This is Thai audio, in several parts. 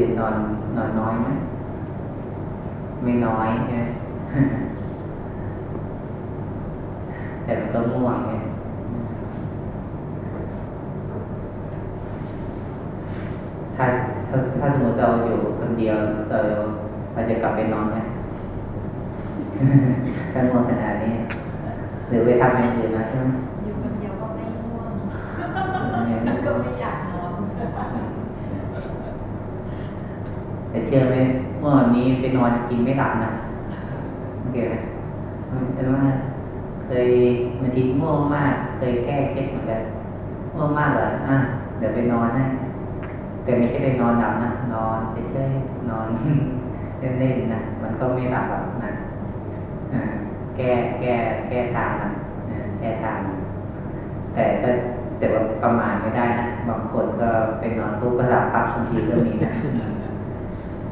เมื่อคืนนอนนอนน้อยไหมไม่น้อยใช่ไหมแต่มันก็ง่วงไงถ้าถ้าถ้าสมมติเราอยู่คนเดียวเราเราจะกลับไปนอนไหมถ้าง่วงขนาดนี้ หรือไปทำอย่างอื่นนะใช่ไหม อยู่คนเดียวก็ไม่ง่วงก็ไม่อยากนอน แต่เชื่อไหมเมื่อวันนี้ไปนอนจริงไม่หลับนะโอเคไหมเป็นว่าเคยบางทีง่วงมากเคยแก้เคล็ดเหมือนกันง่วงมากเหรออะเดี๋ยวไปนอนให้แต่ไม่ใช่ไปนอนหลับนะนอนเฉยๆนอนเล่นๆนะมันก็ไม่หลับหรอกนะแก้แก้แก้ทางมันะแก้ทางแต่ก็แต่ว่าประมาณไม่ได้นะบางคนก็ไปนอนปุ๊บก็หลับปั๊บบางทีก็มีนะ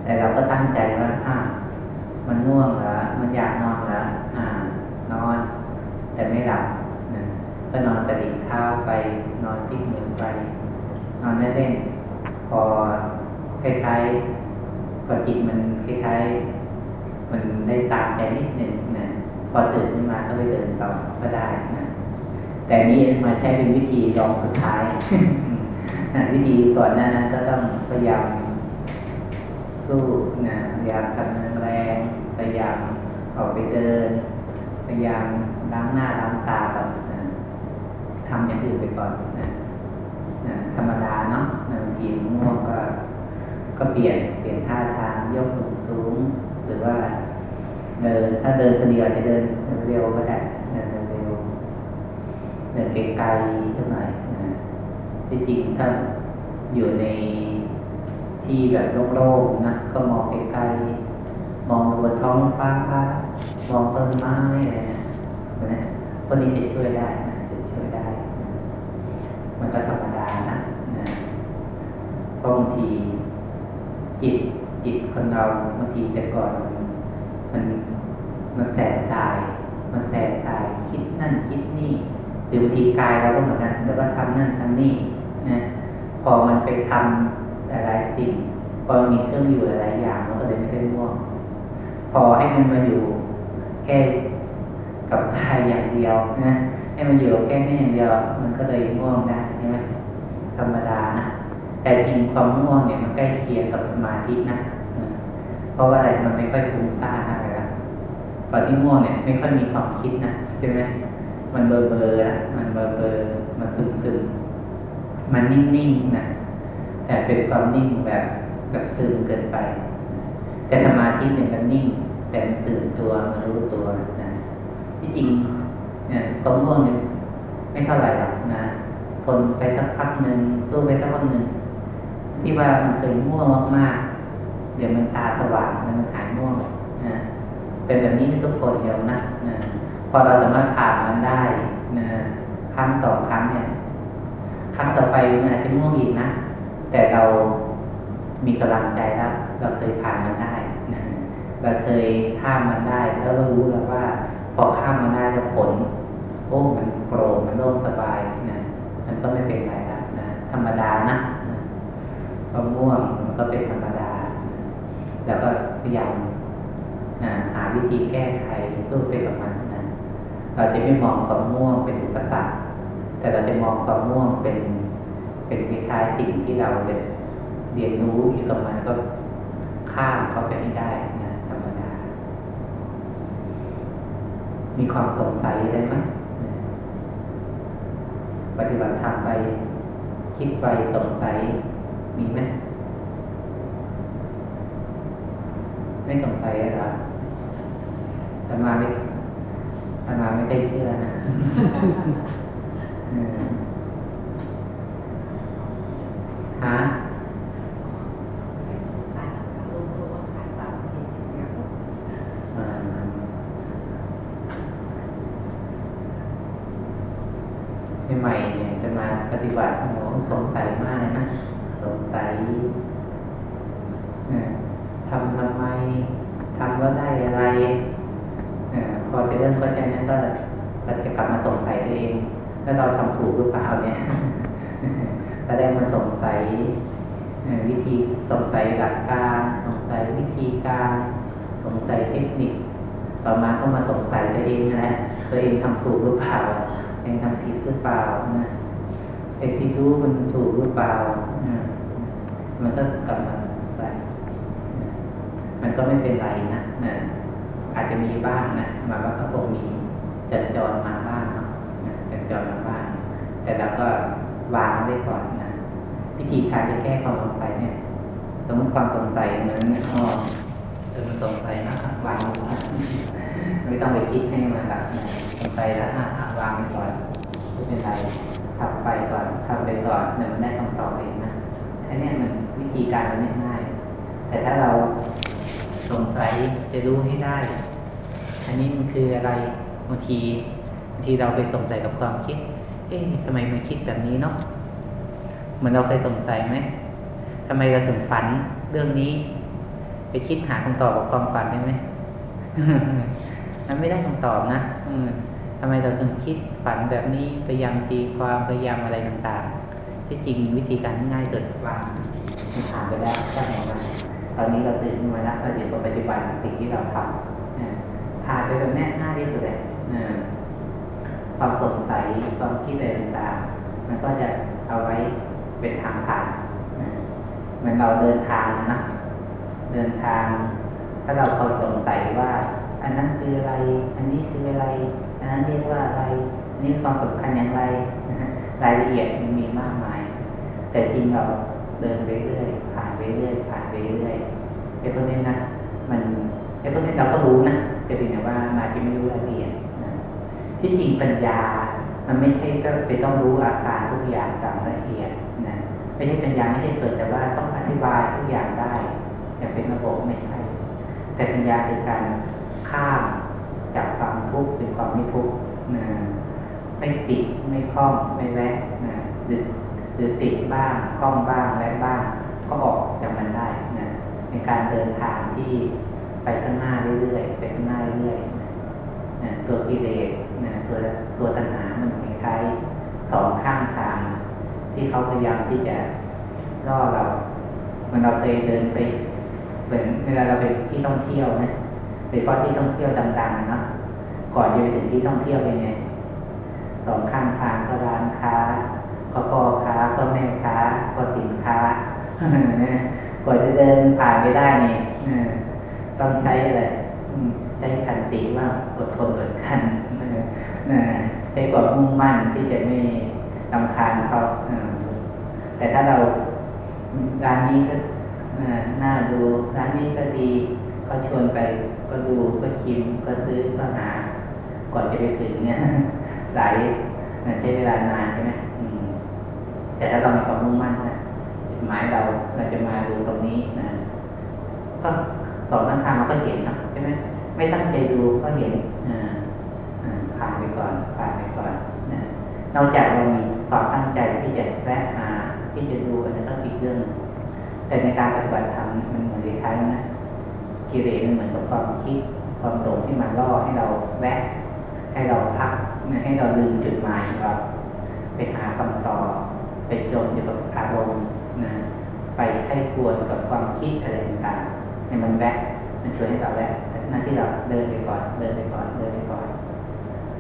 แต่เราก็ตั้งใจว่าอ่ามันง่วงเหรอมันอยากนอนเหรออ่านอน แต่ไม่หลับนะก็นอนกระดิกเท้าวไปนอนพลิกมือไป นอนเล่นๆพอคล้ายๆพอจิตมันคล้ายๆมันได้ตามใจนิดหนึ่งนะพอตื่นขึ้นมาก็ไปเดินต่อก็ได้นะแต่นี้มาใช้เป็นวิธีรองสุดท้ายวิธีก่อนหน้านั้นก็ต้องพยายาม สู้นะพยายามทำแรงพยายามออกไปเดินพยายามล้างหน้าล้างตาก่อนนะทำอย่างอื่นไปก่อนนะนะธรรมดาเนาะบางทีง่วงก็ ก็เปลี่ยนเปลี่ยนท่าทางยกสูงสูงหรือว่าเดินถ้าเดินคนเดียวจะเดินเร็วก็ได้เดินเร็วเดินไกลๆสักหน่อยนะที่จริงถ้าอยู่ใน ที่แบบโล่งๆนะก็มองไกลๆมองบนท้องฟ้ามองต้นไม้อะไรนะนะพวกนี้จะช่วยได้นะจะช่วยได้ มันก็ธรรมดานะนะเพราะบางทีจิตจิตคนเราบางทีแต่ก่อนมันมันแสบตาย มันแสบตายคิดนั่นคิดนี่หรือบางทีกายเราก็เหมือนกันแล้วก็ทำนั่นทำนี่นะพอมันไปทำ หลายๆสิ่งพอมีเครื่องอยู่หลายๆอย่างมันก็เลยไม่ได้ง่วงพอให้มันมาอยู่แค่กับกายอย่างเดียวนะให้มันอยู่แค่นี้อย่างเดียวมันก็เลยง่วงได้ใช่ไหมธรรมดานะแต่จริงความง่วงเนี่ยมันใกล้เคียงกับสมาธินะเพราะว่าอะไรมันไม่ค่อยฟุ้งซ่านอะไรละตอนที่ง่วงเนี่ยไม่ค่อยมีความคิดนะใช่ไหมมันเบอร์เบอร์ละมันเบอร์เบอร์มันซึมซึมมันนิ่งๆนะ แต่เป็นความนิ่งแบบแบบซึมเกินไป แต่สมาธิเนี่ยมันนิ่ง แต่มันตื่นตัวมันรู้ตัวนะที่จริงเนี่ยความง่วงเนี่ยไม่เท่าไหร่หรอกนะทนไปสักพักหนึ่งสู้ไปสักพักหนึ่งที่ว่ามันเคยง่วงมากๆเดี๋ยวมันตาสว่างแล้วมันหายง่วงนะเป็นแบบนี้ทุกคนเดียวนะนะพอเราสามารถผ่านมันได้นะครั้งสองครั้งเนี่ยครั้งต่อไปมันอาจจะง่วงอีกนะ แต่เรามีกำลังใจแล้วเราเคยผ่านมันได้เราเคยข้ามมันได้ แล้วเรารู้แล้วว่า พอข้ามมันได้แล้วผลโอ้มันโปร่งมันโล่งสบายนะมันก็ไม่เป็นไรล้วนะธรรมดานะนะความง่วงมันก็เป็นธรรมดา แล้วก็พยายามนะหาวิธีแก้ไขสู้ไปกับมันนะเราจะไม่มองความง่วงเป็นอุปสรรคแต่เราจะมองความง่วงเป็น เป็นคล้ายๆสิ่งที่เราเรียนรู้อยู่กับมันก็ข้ามเข้าไปให้ได้นะธรรมดา มีความสงสัยได้ไหมปฏิบัติธรรมไปคิดไปสงสัยมีไหมไม่สงสัยหรอธรรมาไม่ธรรมาไม่เคยเชื่อนะ ฮะใหม่เนี่ยจะมาปฏิบัติหมอสงสัยมากนะ สงสัยทำทำไมทำก็ได้อะไรพอจะเริ่มเข้าใจนั้นก็เราจะกลับมาสงสัยตัวเอง แล้วเราทำถูกหรือเปล่าเนี่ย วิธีสงสัยหลักการสงสัยวิธีการสงสัยเทคนิค ต่อมาก็มาสงสัยตัวเองนะตัวเองทำถูกหรือเปล่าเองทำผิดหรือเปล่านะไอ้ที่รู้มันถูกหรือเปล่านะมันก็กลับมาสงสัยมันก็ไม่เป็นไรนะนะอาจจะมีบ้างนะมาว่าก็คงมีจัดจรมาบ้างเนาะนะจัดจรมาบ้างแต่เราก็วางไว้ก่อนนะ วิธีการจะแก้ความสงสัยเนี่ย สมมติความสงสัยเหมือนอ๋อเออมันสงสัยนะครับวางไว้ไม่ต้องไปคิดให้มันแบบสงสัยแล้วอะวางไปก่อนไม่เป็นไรทำไปก่อนทำไปก่อนเดี๋ยวมันได้คำตอบเองนะอันเนี้ยมันวิธีการมันง่ายๆแต่ถ้าเราสงสัยจะรู้ให้ได้ อันนี้มันคืออะไรบางทีบางทีเราไปสงสัยกับความคิด เอ๊ะทำไมมันคิดแบบนี้เนาะ เหมือนเราเคยสงสัยไหมทำไมเราถึงฝันเรื่องนี้ ไปคิดหาคำตอบกับความฝันได้ไหมมันไม่ได้คำตอบนะอืมทำไมเราถึงคิดฝันแบบนี้พยายามตีความพยายามอะไรต่างๆ ที่จริงวิธีการง่ายสุดวางมันผ่านไปแล้วก็ออกมตอนนี้เราตื่นมาแล้วเราเดี๋ยวเราปฏิบัติสิ่งที่เราทำผ่านไปแบบแน่ง่ายที่สุดเลยความสงสัยความคิดอะไรต่างๆ มันก็จะเอาไว้ เป็นทางผ่านเหมือนเราเดินทางนะนะเดินทาง ถ้าเราคอยสงสัยว่า อันนั้นคืออะไร อันนี้คืออะไร อันนั้นเรียกว่าอะไร นี่ความสำคัญอย่างไร รายละเอียดมันมีมากมาย แต่จริงเราเดินไปเรื่อยผ่านไปเรื่อยผ่านไปเรื่อยไอ้พวกนี้นะมันไอ้พวกนี้เราก็รู้นะแต่เพียงแต่ว่ามาที่ไม่รู้รายละเอียดที่จริงปัญญา มันไม่ใช่ก็ไปต้องรู้อาการทุกอย่างตามละเอียด ไม่ใช่ปัญญาไม่ได้เกิดแต่ว่าต้องอธิบายทุกอย่างได้อย่างเป็นระบบไม่ใช่ แต่ปัญญาคือการข้ามจากความทุกข์เป็นความไม่ทุกข์นะไม่ติดไม่คล้องไม่แวะนะหรือหรือติดบ้างคล้องบ้างแวะบ้าง ก็ออกจากมันได้นะในการเดินทางที่ไปข้างหน้าเรื่อยๆไปข้างหน้าเรื่อยๆนะตัวกิเลสนะตัวตัวตัณหามันคล้ายๆสองข้างทาง ที่เขาพยายามที่จะล่อเราเหมันเราเคยเดินไปเหมือนเวลาเราไปที่ท่องเที่ยวนะโดยเฉพาะที่ท่องเที่ยวดังๆนะเนาะก่อนจะไปถึงที่ท่องเที่ยวเป็นไงสองข้างทางก็ร้านค้าก็พ่อค้าก็แม่ค้าก็สินค้ากว่าจะเดินผ่านไปได้นี่เออต้องใช้อะไรใช้ขันติว่างอดทนอดขันเออเออใช้ความมุ่งมั่นที่จะไม่ลำคาญเขา แต่ถ้าเราร้านนี้ก็น่าดูร้านนี้ก็ดีเขาชวนไปก็ดูก็ชิมก็ซื้อก็หา ก่อนจะไปถึงเนี่ยหลายใช้เวลานานใช่ไหมมแต่ถ้าเรามีความมุ่งมั่นนะจุดหมายเราเราจะมาดูตรงนี้นะก็สองข้างทางเราก็เห็นนะใช่ไหมไม่ตั้งใจดูก็เห็นผ่านไปก่อนผ่านไปก่อนนะนอกจากเรามีความตั้งใจที่จะแวะมา ที่จะดูอันนั้นก็อีกเรื่องหนึ่งแต่ในการปฏิบัติธรรมมันเหมือนคล้ายนะกิเลสมันเหมือนกับความคิดความหลงที่มาล่อให้เราแวะให้เราพักให้เราลืมจุดหมายของเราไปหาคำตอบไปจมอยู่กับอารมณ์นะไปไข้ควรกับความคิดอะไรต่างๆเนี่ยมันแวะมันช่วยให้เราแวะแต่หน้าที่เราเดินไปก่อนเดินไปก่อนเดินไปก่อน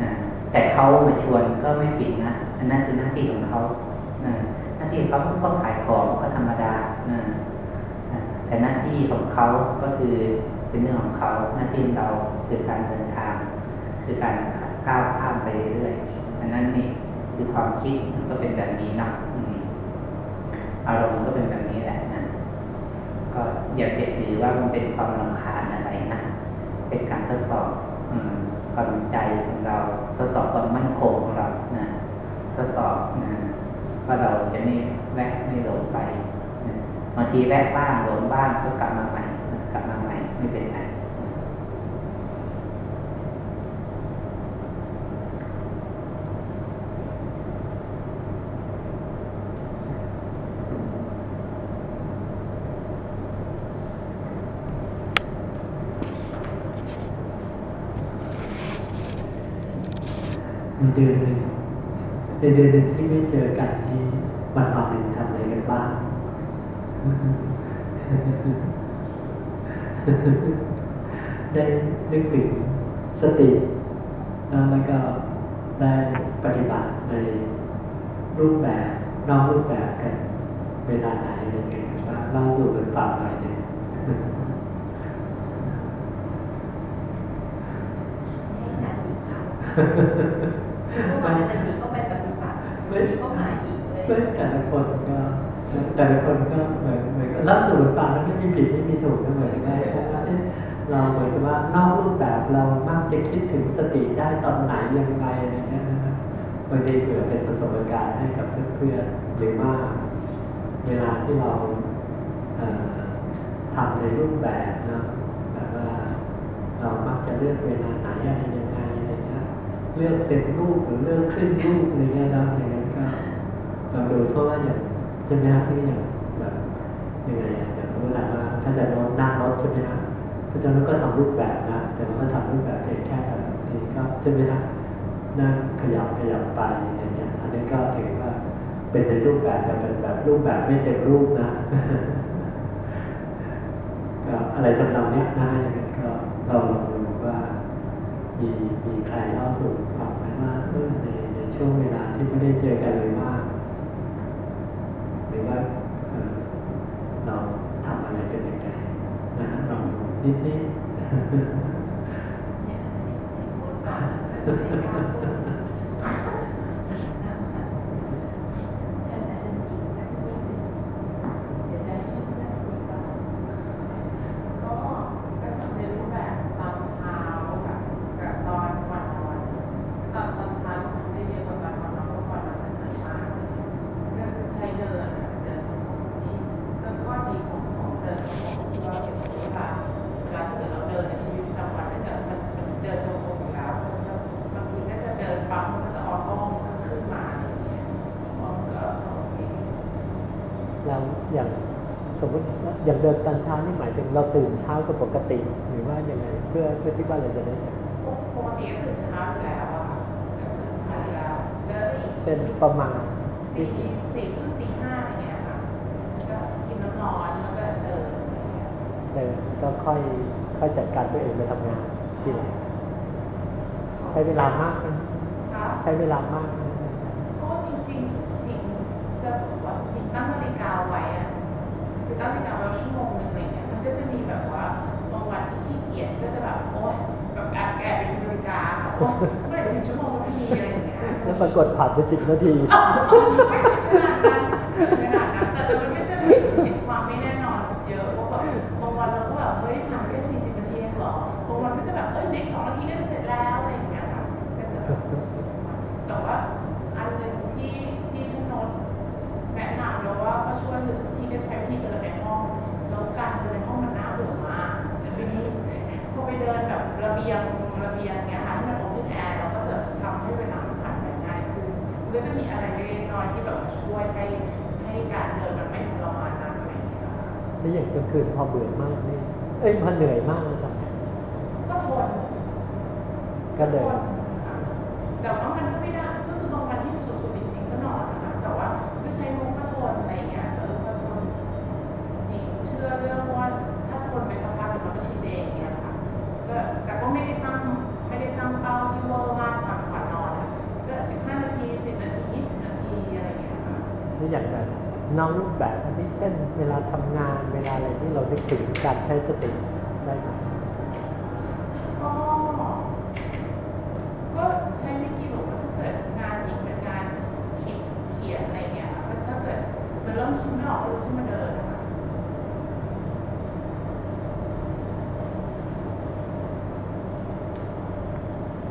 นะแต่เขามาชวนก็ไม่ผิดนะอันนั้นคือหน้าที่ของเขา ที่เขาก็ขายของก็ธรรมดาแต่หน้าที่ของเขาก็คือเป็นเรื่องของเขาหน้าที่เราคือการเดินทาง คือการก้าวข้ามไปเรื่อยๆอันนั้นนี่คือความคิดมันก็เป็นแบบนี้นะอารมณ์ก็เป็นแบบนี้แหละนะก็อย่าไปถือว่ามันเป็นความรำคาญอะไรนะเป็นการทดสอบความใจของเราทดสอบความมั่นคงของเรานะทดสอบนะ ว่าเราจะไม่แวะไม่หลงไปบางทีแวะบ้างหลงบ้างก็กลับมาใหม่กลับมาใหม่ไม่เป็นไรเดือนหนึ่งเดือนหนึ่ ได้นึกถึงสติแล้วแล้วก็ได้ปฏิบัติในรูปแบบนอกรูปแบบกันเวลาไหนอะไรเงี้ยบ้างเล่าสู่กันฟังหน่อยหนึ่งให้จัดอีกค่ะเมื่อวานอาจารย์หญิงก็ไปปฏิบัติวันนี้ก็มาอีกเลยเพื่อนแต่ละคนก็ แต่ละคนก็เหมือนเหมือนรับสู่กันฟังแล้วไม่มีผิดไม่มีถูกก็เหมือนกันเราเราเหมือนกับว่านอกรูปแบบเรามักจะคิดถึงสติได้ตอนไหนยังไงอะไรเงี้ยนะบางทีเผื่อเป็นประสบการณ์ให้กับเพื่อนๆหรือว่าเวลาที่เราทำในรูปแบบนะแบบว่าเรามักจะเลือกเวลาไหนอะไรยังไงอะไรเงี้ยเลือกเป็นรูปหรือเลือกขึ้นรูปอะไรเงี้ยนะอย่างนั้นก็เราดูเพราะว่าอย่าง ใช่ไหมครับที่อย่างแบบยังไงอย่างสมมติว่าถ้าจะโน้ตนั่งรถใช่ไหมครับพระเจ้าก็ทำรูปแบบนะแต่ว่าก็ทำรูปแบบเพียงแค่แบบนี้ก็ใช่ไหมครับนั่งขยับขยับไปอย่างเงี้ยอันนี้ก็ถือว่าเป็นในรูปแบบแต่เป็นแบบรูปแบบไม่เต็มรูปนะก็อะไรทำนองเนี้ยนะอย่างนั้นก็เราลองดูว่ามีมีใครเล่าสู่ฟังไหมว่าในในช่วงเวลาที่ไม่ได้เจอกันเลยว่า รือว่าเอ่อเราทำอะไรเป็นยังไงนะฮะลองดูนิดนิด เนี่ยพูดก่อนแล้วก็ไม่กล้าพูดนะคะเชิญอาจารย์หญิงสักนิดหนึ่งเดี๋ยวจะให้เพื่อนคุยก่อน ก็ก็ทำในรูปแบบตอนเช้ากับกับตอนก่อนนอนตอนตอนเช้าจะทำได้เยอะกว่าตอนก่อนนอนเพราะก่อนนอนจะเหนื่อยมากก็ใช้เดินอะเดินนี่ก็ข้อดีของของเดินของที่ว่าเวลาเวลาถ้าเกิดเราเดินในชีวิตประจำวันก็จะมันมันเดินจงกรมอยู่แล้วก็บางทีก็จะเดินปั๊มมันก็จะออโต้ขึ้นมาอย่างเงี้ยมันก็โอเค แล้วอย่างสมมติว่าอย่างเดินตอนเช้านี่หมายถึงเราตื่นเช้ากว่า ปกติหรือว่ายังไงเพื่อเพื่อที่ว่าเราจะได้ปกติก็ตื่นเช้าอยู่แล้วอะค่ะก็ตื่นเช้าอยู่แล้วแล้วอีกเช่นประมาณตีสี่ครึ่งตีห้าอย่างเงี้ยค่ะก็กินน้ำร้อนแล้วก็เดินอะไรเงี้ยเดินก็ค่อยค่อยจัดการตัวเองไปทำงานที่ไหนใช้เวลามากไหมค่ะใช้เวลามากไหมก็จริงๆจริงจะบอกว่าจริงตั้งนาฬิกาไว้อะคือตั้งนาฬิกาไว้ชั่วโมงนึง ก็จะมีแบบว่าบางวันที่ขี้เกียจก็จะแบบโอ๊ยแบบแอบแอบไปดูนาฬิกาแบบโอ๊ยเมื่อไหร่จะถึงชั่วโมงสักทีอะไรอย่างเงี้ยแล้วปรากฏผ่านไปสิบนาทีไม่ขนาดนั้นแต่มันก็จะเห็นเห็นความไม่แน่นอนเยอะว่าแบบบางวันเราก็แบบเฮ้ยผ่านไปแค่สี่สิบนาทีเองเหรอบางวันก็จะแบบเอ้ยเด็กสองนาทีก็จะเสร็จแล้วอะไรอย่างเงี้ยค่ะก็จะแบบแต่ว่าอันหนึ่งที่ที่ที่โน้ตแนะนำแล้วว่าก็ช่วยคือทุกที่ก็ใช้วิธีเดินในห้อง แล้วการเดินในห้องมันน่าเบื่อมากแต่ทีนี้พอไปเดินแบบระเบียงระเบียงเงี้ยค่ะที่มันโอเพนแอร์เราก็จะทำให้เวลามันผ่านไปง่ายขึ้นมันก็จะมีอะไรเล็กๆน้อยๆที่แบบมาช่วยให้ให้การเดินมันไม่ทรมานนักอะไรอย่างเงี้ยค่ะแล้วอย่างกลางคืนพอเบื่อมากนี่เอ้ยพอเหนื่อยมากเลยทำไงก็ทนก็เดินทนค่ะแต่ว่ามันก็ไม่ได้ อย่างแบบน้องรูปแบบอันนี้เช่น เวลาทำงานเวลาอะไรที่เราได้ถึงการใช้สติได้ไหม ก็ก็ใช้วิธีบอกว่าถ้าเกิดงานหญิงเป็นงานคิดเขียนอะไรเงี้ยค่ะถ้าเกิดมันเริ่มคิดไม่ออกก็ลุกขึ้นมาเดินนะคะ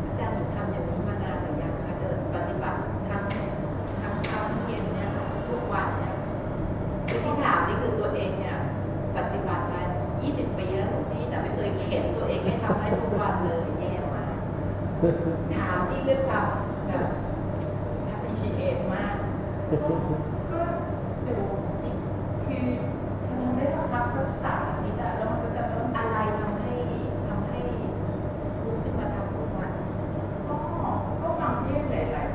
อาจารย์หญิงทำอย่างนี้มานานหรือยังคะเดินปฏิบัติทั้งทั้งเช้าทั้งเย็นเนี่ยค่ะทุกวันเนี่ยคือที่ถามนี่คือตัวเองเนี่ยปฏิบัติมา 20 ปีแล้วหลวงพี่แต่ไม่เคยเข็นตัวเองให้ทำ ได้ทุกวันเลยแย่มากถามที่เรื่องความแบบ appreciate มาก ก็ก็เดี๋ยวอีกคือมันทำได้สักพักก็สามอาทิตย์อะแล้วมันก็จะเริ่ม อะไรทำให้ทำให้ลุกขึ้นมาทำทุกวัน ก็ก็ฟังเทศน์แหละ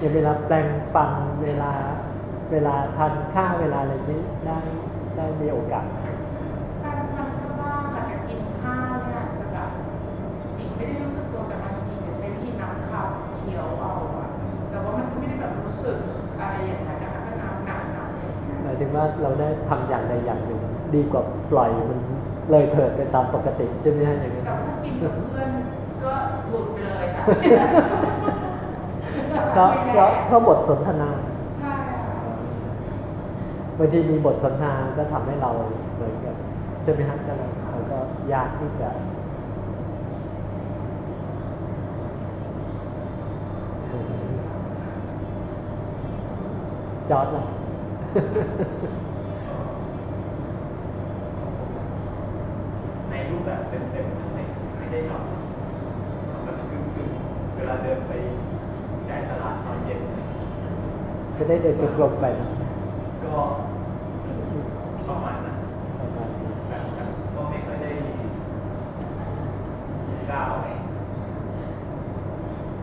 อย่าง เวลาแปลงฟันเวลาเวลาทานข้าวเวลาอะไรนี้ได้ได้มีโอกาสการทำข้างล่างกับการกินข้าวเนี่ยจะแบบอีกไม่ได้รู้สึกตัวแต่บางทีจะใช้วิธีน้ำขับเคี้ยวเอาอะแต่ว่ามันก็ไม่ได้แบบรู้สึกอะไรอย่างนั้นนะคะก็น้ำหนักหนักอย่างเงี้ยหมายถึงว่าเราได้ทำอย่างใดอย่างหนึ่ง ดีกว่าปล่อยมันเลยเถิดไปตามปกติใช่ไหมฮะอย่างนี้นแต่ว่าถ้ากินกับเพื่อนก็หลุดไปเลยค่ะ เพราะเพราะเพราะบทสนทนาใช่ค่ะบางทีมีบทสนทนาก็ทำให้เราเหมือนกับใช่ไหมฮะก็เราเราก็ยากที่จะจอร์ดล่ะในรูปแบบเต็มๆไม่ไม่ได้ทำแบบกึ่งๆเวลาเดินไปจ่ายตลาดตอนเย็น ก็ได้เดินจงกรมไปนะก็ประมาณนั้นประมาณนี้แบบแบบก็ไม่ค่อยได้ก้าวไป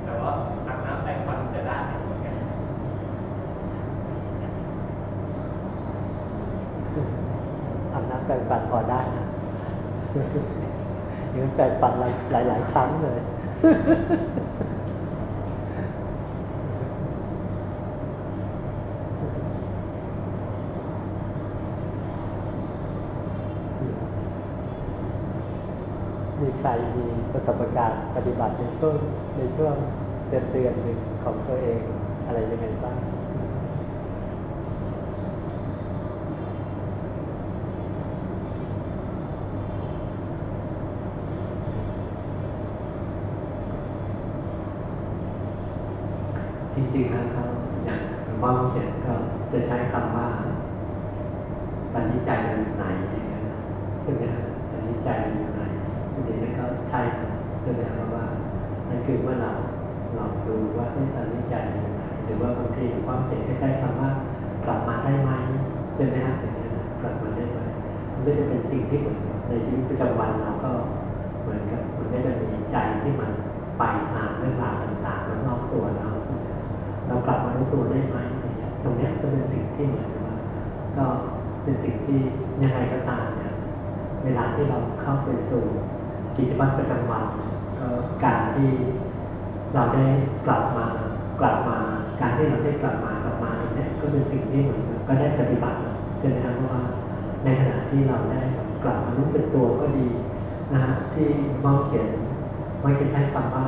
แต่ว่าอาบน้ำแต่งฟันจะได้เหมือนกันอาบน้ำแปรงฟันพอได้นะอย่างนั้นแปรงฟันหลายหลายๆครั้งเลย มี ใครมีประสบการณ์ปฏิบัติในช่วงในช่วงเดือนเดือนหนึ่งของตัวเองอะไรยังไงบ้าง จริงๆนะครับอย่างหลวงเขียนก็จะใช้คำว่าปัญญใจมันอยู่ไหนอย่างเงี้ยนะใช่ไหมครับปัญญใจมันอยู่ไหนทีนี้นั่นก็ใช่นะใช่ไหมครับว่านั่นคือว่าเราลองดูว่าเอ้ปัญญใจมันอยู่ไหนห รือว่าบางทีหลวงพ่อเขียนก็ใช้คำว่ากลับมาได้ไหมใช่ไหมครับอย่างเงี้นกลับมาได้ไหมมันก็จะเป็นสิ่งที่เหมือนในชีวิตประจำวันเราก็เหมือนกับมันก็จะมีใจที่มันไปตามเรื่องราวต่างๆรอบๆตัวเราเรากลับมารู้ตัวได้ไหมอย่างนี้ตรงนี้ก็เป็นสิ่งที่เหมือนว่าก็เป็นสิ่งที่ยังไงก็ตามเนี่ยเวลาที่เราเข้าไปสู่กิจวัตรประจำวันการที่เราได้กลับมากลับมา การที่เราได้กลับมากลับมาเนี้ยก็เป็นสิ่งที่เหมือนก็ได้ปฏิบัติใช่ไหมครับเพราะว่าในขณะที่เราได้กลับมารู้สึกตัวก็ดีนะฮะที่มองเขียนมันจะใช้คำว่า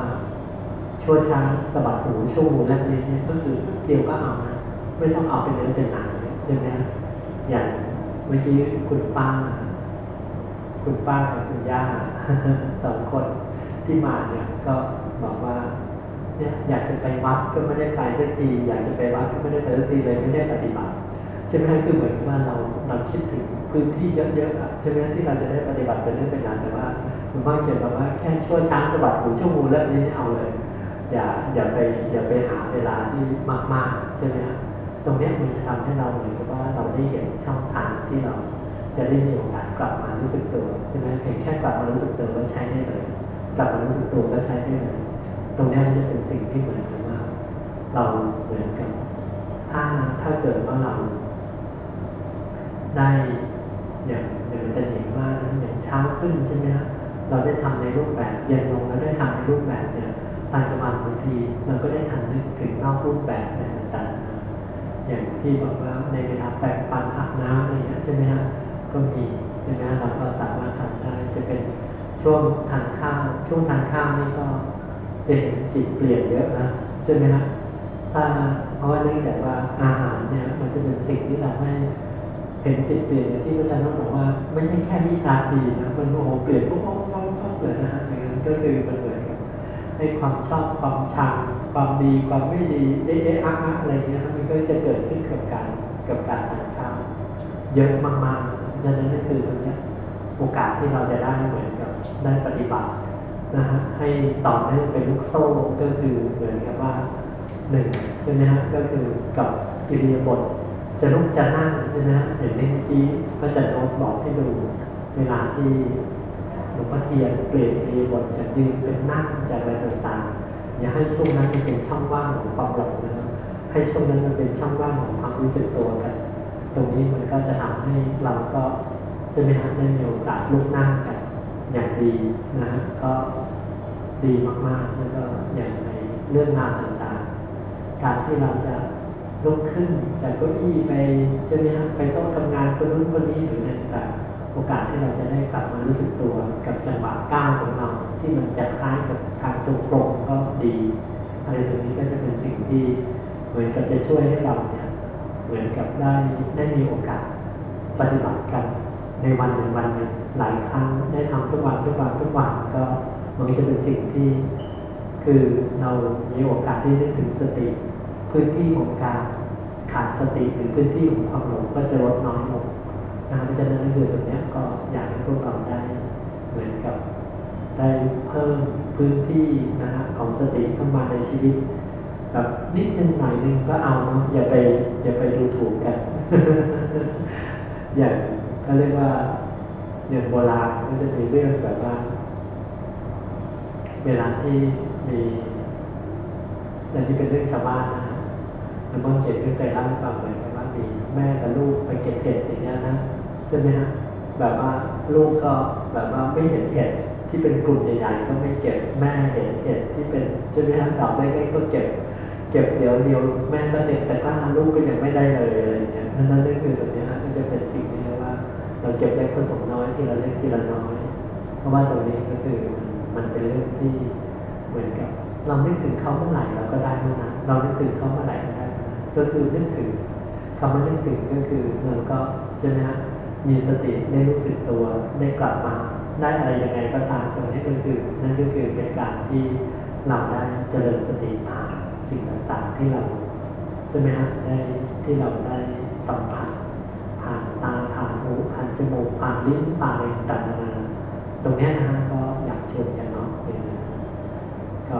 ชั่วช้างสะบัดหูชั่วมงและนี้เนี่ยก็คือเดียวก็เอานะไม่ต้องเอาเป็นเนื้อเป็นหนังเนี่ยใช่ไหมอย่างเมื่อกี้คุณป้า คุณป้ากับคุณย่าสองคนที่มาเนี่ยก็บอกว่า เนี่ยอยากจะไปวัดก็ไม่ได้ไปสักที อยากจะไปวัดก็ไม่ได้ไปสักทีเลยไม่ได้ปฏิบัติใช่ไหมคือเหมือนว่าเราเราคิดถึงพื้นที่เยอะๆอะใช่ไหมที่เราจะได้ปฏิบัติเป็นเรื่องเป็นงานแต่ว่าคุณป้าเขียนบอกว่าแค่ชั่วช้างสะบัดหูชั่วโมงแล้วนี้เอาเลยอย่าอย่าไปอย่าไปหาเวลาที่มากๆใช่ไหมครับตรงนี้มันจะทำให้เราเหมือนกับว่าเราได้เห็นช่องทางที่เราจะได้มีโอกาสกลับมารู้สึกตัวใช่ไหมเพียงแค่กลับมารู้สึกตัวก็ใช้ได้เลย กลับมารู้สึกตัวก็ใช้ได้เลย ตรงนี้มันจะเป็นสิ่งที่เหมือนกับว่าเราเหมือนกับถ้าถ้าเกิดว่าเรา ได้อย่างอย่างมันจะเห็นว่าอย่างเช้าขึ้นใช่ไหมครับเราได้ทำในรูปแบบเย็นลงแล้วได้ทำในรูปแบบเนี่ยตอนกลางวันบางทีเราก็ได้ทันนึกถึงนอกรูปแบบอะไรต่างๆอย่างที่บอกว่าในเวลาแปรงฟันอาบน้ำอะไรเงี้ยใช่ไหมครับก็มีใช่ไหมเราก็สามารถทำได้จะเป็นช่วงทานข้าวช่วงทานข้าวนี่ก็ จะเห็นจิตเปลี่ยนเยอะนะใช่ไหมครับถ้าเพราะว่าเนื่องจากว่าอาหารเนี่ยมันจะเป็นสิ่งที่เราให้เห็นจิตเปลี่ยนอย่างที่อาจารย์ต้องบอกว่าไม่ใช่แค่วินาทีนะมันโอ้โหเปลี่ยนปุ๊บปุ๊บปุ๊บปุ๊บเลยนะฮะอย่างนั้นก็คือมันเหมือนกับให้ความชอบความชังความดีความไม่ดีเอ๊ะอ๊ะอะอะอะไรเงี้ยมันก็จะเกิดขึ้นกับการกับการทานข้าวเยอะมากๆฉะนั้นนั่นคือตรงนี้โอกาสที่เราจะได้เหมือนกับได้ปฏิบัติ นะฮะให้ต่อเนื่องเป็นลูกโซ่ก็คือเหมือนกับว่าหนึ่งใช่ไหมฮะก็คือกับอิริยาบถจะลุกจะนั่งใช่ไหมฮะอย่างในที่พระอาจารย์โน้ตบอกให้ดูเวลาที่หลวงพ่อเทียนเปลี่ยนอิริยาบทจากยืนเป็นนั่งจากอะไรต่างๆอย่าให้ช่วงนั้นมันเป็นช่องว่างของความหลงนะครับให้ช่วงนั้นมันเป็นช่องว่างของความรู้สึกตัวกันตรงนี้มันก็จะทำให้เราก็จะไม่ทันได้มีโอกาสลุกนั่งกัน อย่างดีนะก็ดีมากๆ แล้วก็อย่างในเรื่องงานต่างๆ การที่เราจะลุกขึ้นจากเก้าอี้ไปใช่ไหมฮะไปต้องทำงานคนนู้นคนนี้หรืออะไรต่างโอกาสที่เราจะได้กลับมารู้สึกตัวกับจังหวะก้าวของเราที่มันจะคล้ายกับทางตรงตรงๆก็ดีอะไรตรงนี้ก็จะเป็นสิ่งที่เหมือนกับจะช่วยให้เราเนี่ยเหมือนกับได้ได้มีโอกาสปฏิบัติกัน ในวันหนึ่งวันหนึ่งหลายครั้งได้ทำทุกวันทุกวันทุกวันก็มันก็จะเป็นสิ่งที่ คือเรามีโอกาสที่นึกถึงสติ พื้นที่ของการขาดสติหรือพื้นที่ของความหลงก็จะลดน้อยลงนะเพราะฉะนั้นในเรื่องตรงนี้ก็อยากให้พวกเราได้เหมือนกับได้เพิ่มพื้นที่นะฮะของสติเข้ามาในชีวิตแบบนิดนึงหน่อยนึงก็เอาเนาะอย่าไปอย่าไปดูถูกกัน อย่าง เขาเรียกว่าอย่างโบราณก็จะมีเรื่องแบบว่า เวลาที่มีอันนี้เป็นเรื่องชาวบ้านนะฮะแล้วมอเจ็ดก็เคยเล่าให้ฟังเหมือนกันว่ามีแม่กับลูกไปเก็บเห็ดอย่างเงี้ยนะใช่ไหมฮะแบบว่าลูกก็แบบว่าไม่เห็นเห็ดที่เป็นกลุ่มใหญ่ๆก็ไม่เก็บแม่เห็นเห็ดที่เป็นใช่ไหมฮะดอกเล็กๆก็เก็บ เก็บเดี๋ยวเดียวแม่ก็เด็กแต่กล้าลูกก็ยังไม่ได้เลยอะไรอย่างเงี้ยนั่นนั่นคือตรงเนี้ เราเก็บเล็กผสมน้อยที่เราเล็กที่ละน้อย เพราะว่าตรงนี้ก็คือมันมันเป็นเรื่องที่เหมือนกับ เรานึกถึงเขาเมื่อไหร่เราก็ได้เมื่อนั้นเรานึกถึงเขาเมื่อไหร่ก็ได้เมื่อนั้นก็คือนึกถึงคำว่านึกถึงก็คือเราก็ใช่ไหมฮะมีสติได้รู้สึกตัวได้กลับมาได้อะไรยังไงก็ตามตรงนี้ก็คือนั่นก็คือเป็นการที่เราได้เจริญสติผ่านสิ่งต่างๆที่เราใช่ไหมฮะได้ที่เราได้สัมผัสผ่านตาผ่าน หูผ่านจมูกผ่านลิ้นผ่านอะไรต่างๆตรงนี้นะฮะก็อยากเชิญกันเนาะเป็นก็